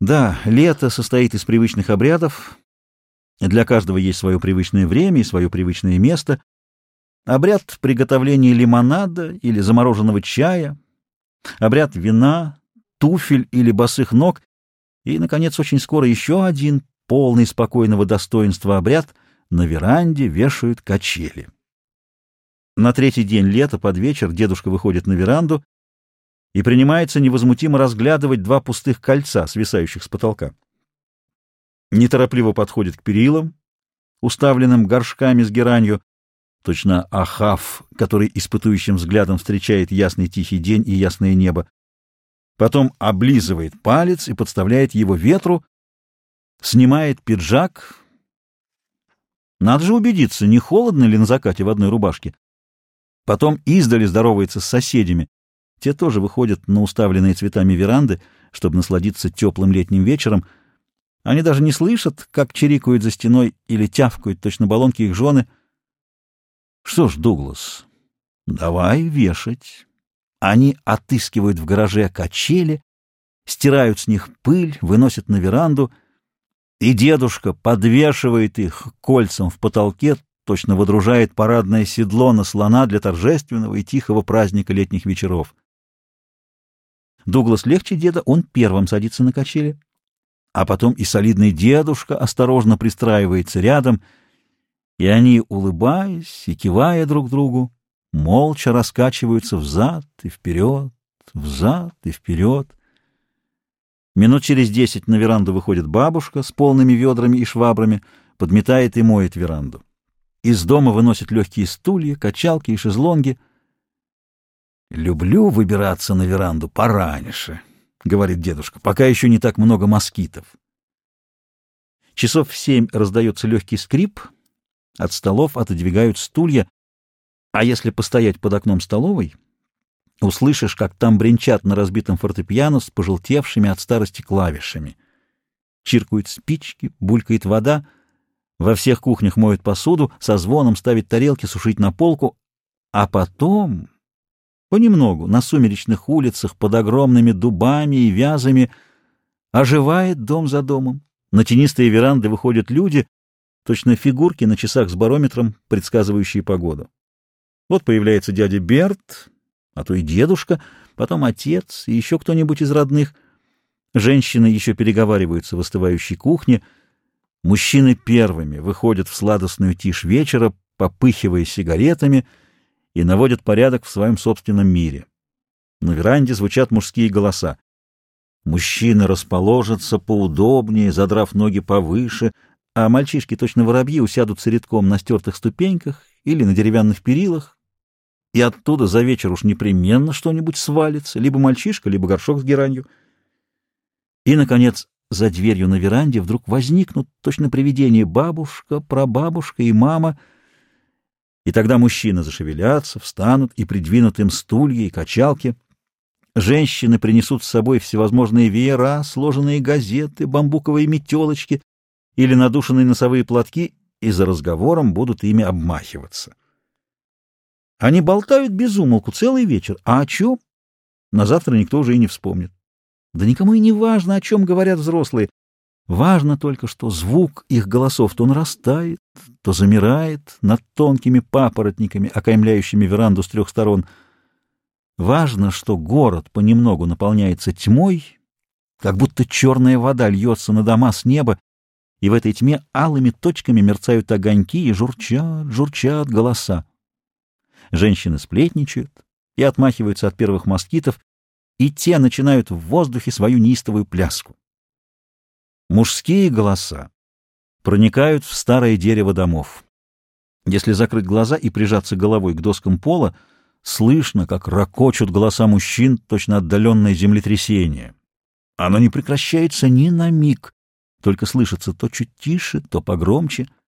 Да, лето состоит из привычных обрядов. Для каждого есть свое привычное время и свое привычное место. Обряд приготовления лимонада или замороженного чая, обряд вина, туфель или босых ног и, наконец, очень скоро еще один, полный спокойного достоинства обряд — на веранде вешают качели. На третий день лета под вечер дедушка выходит на веранду и принимается невозмутимо разглядывать два пустых кольца, свисающих с потолка. Неторопливо подходит к перилам, уставленным горшками с геранью, точно Ахав, который испытующим взглядом встречает ясный тихий день и ясное небо. Потом облизывает палец и подставляет его ветру, снимает пиджак. Надо же убедиться, не холодно ли на закате в одной рубашке. Потом издали здоровается с соседями. Те тоже выходят на уставленные цветами веранды, чтобы насладиться теплым летним вечером. Они даже не слышат, как чирикают за стеной или тявкают точно баллонки их жены. Что ж, Дуглас, давай вешать. Они отыскивают в гараже качели, стирают с них пыль, выносят на веранду, и дедушка подвешивает их кольцам в потолке, точно водружает парадное седло на слона для торжественного и тихого праздника летних вечеров. Дуглас легче деда, он первым садится на качели, а потом и солидный дедушка осторожно пристраивается рядом, и они, улыбаясь и кивая друг другу, молча раскачиваются взад и вперед, взад и вперед. Минут через десять на веранду выходит бабушка с полными ведрами и швабрами, подметает и моет веранду. Из дома выносят легкие стулья, качалки и шезлонги. «Люблю выбираться на веранду пораньше», — говорит дедушка, — «пока еще не так много москитов». Часов в семь раздается легкий скрип, от столов отодвигают стулья, а если постоять под окном столовой, услышишь, как там бренчат на разбитом фортепиано с пожелтевшими от старости клавишами. Чиркают спички, булькает вода — во всех кухнях моют посуду, со звоном ставят тарелки сушить на полку, а потом, понемногу, на сумеречных улицах под огромными дубами и вязами оживает дом за домом. На тенистые веранды выходят люди, точно фигурки на часах с барометром, предсказывающие погоду. Вот появляется дядя Берт, а то и дедушка, потом отец и еще кто-нибудь из родных. Женщины еще переговариваются в остывающей кухне — Мужчины первыми выходят в сладостную тишь вечера, попыхивая сигаретами, и наводят порядок в своем собственном мире. На веранде звучат мужские голоса. Мужчины расположатся поудобнее, задрав ноги повыше, а мальчишки, точно воробьи, усядутся редком на стертых ступеньках или на деревянных перилах, и оттуда за вечер уж непременно что-нибудь свалится, либо мальчишка, либо горшок с геранью. И, наконец, за дверью на веранде вдруг возникнут точно привидения бабушка, прабабушка и мама, и тогда мужчины зашевелятся, встанут и придвинут им стулья и качалки. Женщины принесут с собой всевозможные веера, сложенные газеты, бамбуковые метелочки или надушенные носовые платки, и за разговором будут ими обмахиваться. Они болтают без умолку целый вечер, а о чем? На завтра никто уже и не вспомнит. Да никому и не важно, о чем говорят взрослые. Важно только, что звук их голосов то нарастает, то замирает над тонкими папоротниками, окаймляющими веранду с трех сторон. Важно, что город понемногу наполняется тьмой, как будто черная вода льется на дома с неба, и в этой тьме алыми точками мерцают огоньки и журчат, журчат голоса. Женщины сплетничают и отмахиваются от первых москитов, и те начинают в воздухе свою неистовую пляску. Мужские голоса проникают в старое дерево домов. Если закрыть глаза и прижаться головой к доскам пола, слышно, как ракочут голоса мужчин, точно отдаленное землетрясение. Оно не прекращается ни на миг, только слышится то чуть тише, то погромче —